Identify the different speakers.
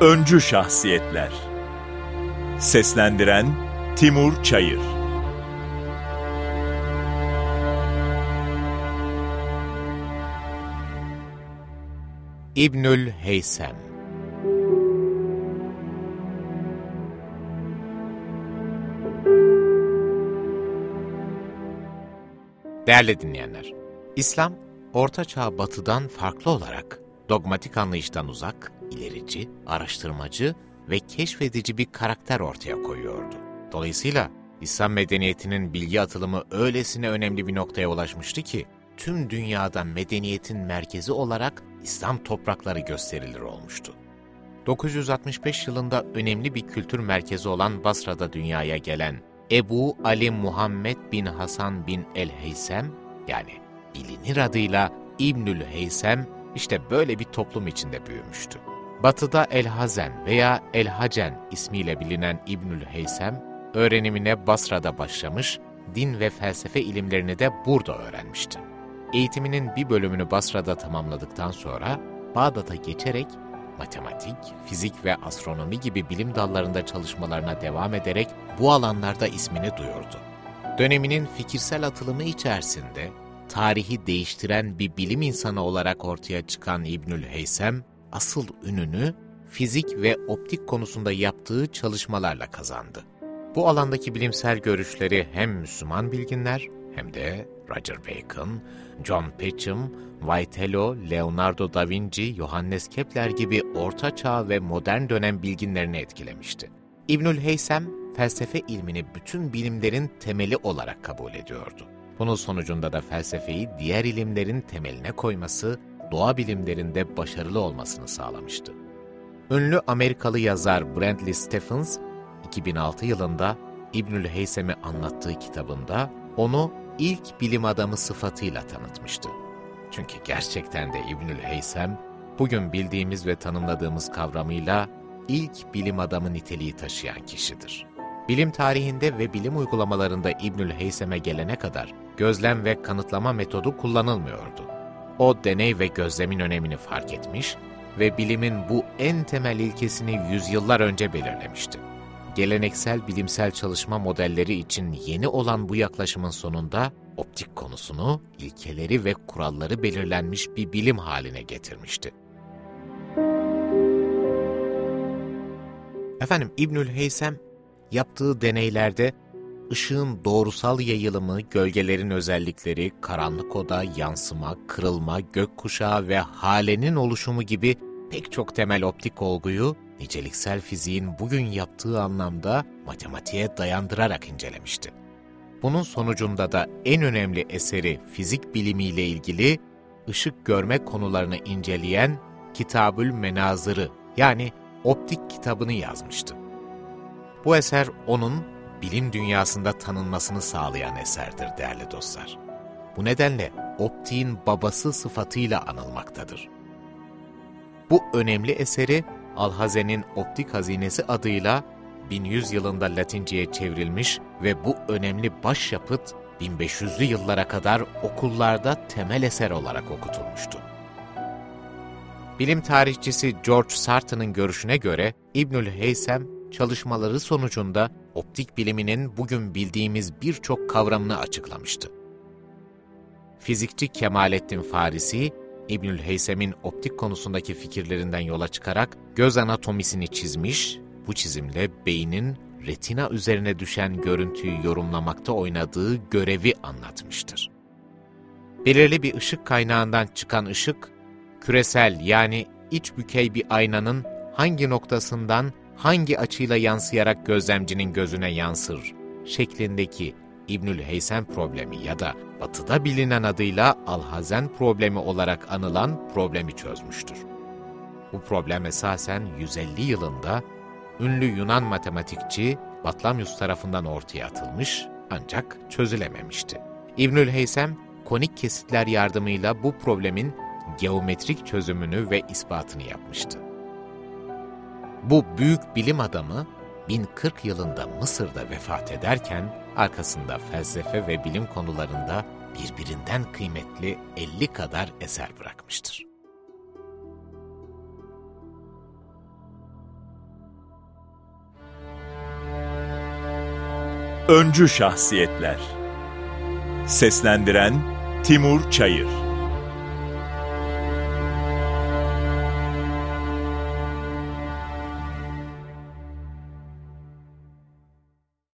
Speaker 1: Öncü Şahsiyetler. Seslendiren Timur Çayır.
Speaker 2: İbnül Heysem. Değerli dinleyenler, İslam, Orta Çağ batıdan farklı olarak dogmatik anlayıştan uzak, ilerici, araştırmacı ve keşfedici bir karakter ortaya koyuyordu. Dolayısıyla İslam medeniyetinin bilgi atılımı öylesine önemli bir noktaya ulaşmıştı ki, tüm dünyada medeniyetin merkezi olarak İslam toprakları gösterilir olmuştu. 965 yılında önemli bir kültür merkezi olan Basra'da dünyaya gelen Ebu Ali Muhammed bin Hasan bin el-Heysem, yani bilinir adıyla İbnül Heysem, işte böyle bir toplum içinde büyümüştü. Batıda El-Hazen veya El-Hacen ismiyle bilinen İbnül Heysem, öğrenimine Basra'da başlamış, din ve felsefe ilimlerini de burada öğrenmişti. Eğitiminin bir bölümünü Basra'da tamamladıktan sonra Bağdat'a geçerek matematik, fizik ve astronomi gibi bilim dallarında çalışmalarına devam ederek bu alanlarda ismini duyurdu. Döneminin fikirsel atılımı içerisinde tarihi değiştiren bir bilim insanı olarak ortaya çıkan İbnül Heysem, asıl ününü fizik ve optik konusunda yaptığı çalışmalarla kazandı. Bu alandaki bilimsel görüşleri hem Müslüman bilginler hem de Roger Bacon, John Patcham, Vitello, Leonardo da Vinci, Johannes Kepler gibi orta çağ ve modern dönem bilginlerini etkilemişti. İbnül Heysem, felsefe ilmini bütün bilimlerin temeli olarak kabul ediyordu. Bunun sonucunda da felsefeyi diğer ilimlerin temeline koyması, doğa bilimlerinde başarılı olmasını sağlamıştı. Ünlü Amerikalı yazar Brantley Stephens, 2006 yılında İbnül Heysem'i anlattığı kitabında onu ilk bilim adamı sıfatıyla tanıtmıştı. Çünkü gerçekten de İbnül Heysem, bugün bildiğimiz ve tanımladığımız kavramıyla ilk bilim adamı niteliği taşıyan kişidir. Bilim tarihinde ve bilim uygulamalarında İbnül Heysem'e gelene kadar gözlem ve kanıtlama metodu kullanılmıyordu. O deney ve gözlemin önemini fark etmiş ve bilimin bu en temel ilkesini yüzyıllar önce belirlemişti. Geleneksel bilimsel çalışma modelleri için yeni olan bu yaklaşımın sonunda optik konusunu, ilkeleri ve kuralları belirlenmiş bir bilim haline getirmişti. Efendim İbnül Heysem yaptığı deneylerde ışığın doğrusal yayılımı, gölgelerin özellikleri, karanlık oda, yansıma, kırılma, gökkuşağı ve halenin oluşumu gibi pek çok temel optik olguyu niceliksel fiziğin bugün yaptığı anlamda matematiğe dayandırarak incelemişti. Bunun sonucunda da en önemli eseri fizik bilimiyle ilgili ışık görme konularını inceleyen Kitabül Menazırı yani optik kitabını yazmıştı. Bu eser onun bilim dünyasında tanınmasını sağlayan eserdir değerli dostlar. Bu nedenle optiğin babası sıfatıyla anılmaktadır. Bu önemli eseri Alhazen'in Optik Hazinesi adıyla 1100 yılında Latinceye çevrilmiş ve bu önemli başyapıt 1500'lü yıllara kadar okullarda temel eser olarak okutulmuştu. Bilim tarihçisi George Sartre'ın görüşüne göre İbnül Heysem çalışmaları sonucunda optik biliminin bugün bildiğimiz birçok kavramını açıklamıştı. Fizikçi Kemalettin Farisi, İbnül Heysem'in optik konusundaki fikirlerinden yola çıkarak göz anatomisini çizmiş, bu çizimle beynin retina üzerine düşen görüntüyü yorumlamakta oynadığı görevi anlatmıştır. Belirli bir ışık kaynağından çıkan ışık, küresel yani iç bükey bir aynanın hangi noktasından hangi açıyla yansıyarak gözlemcinin gözüne yansır şeklindeki İbnül Heysem problemi ya da batıda bilinen adıyla Alhazen problemi olarak anılan problemi çözmüştür. Bu problem esasen 150 yılında ünlü Yunan matematikçi Batlamyus tarafından ortaya atılmış ancak çözülememişti. İbnül Heysem, konik kesitler yardımıyla bu problemin geometrik çözümünü ve ispatını yapmıştı. Bu büyük bilim adamı 1040 yılında Mısır'da vefat ederken arkasında felsefe ve bilim konularında birbirinden kıymetli 50 kadar eser bırakmıştır.
Speaker 1: Öncü Şahsiyetler Seslendiren Timur Çayır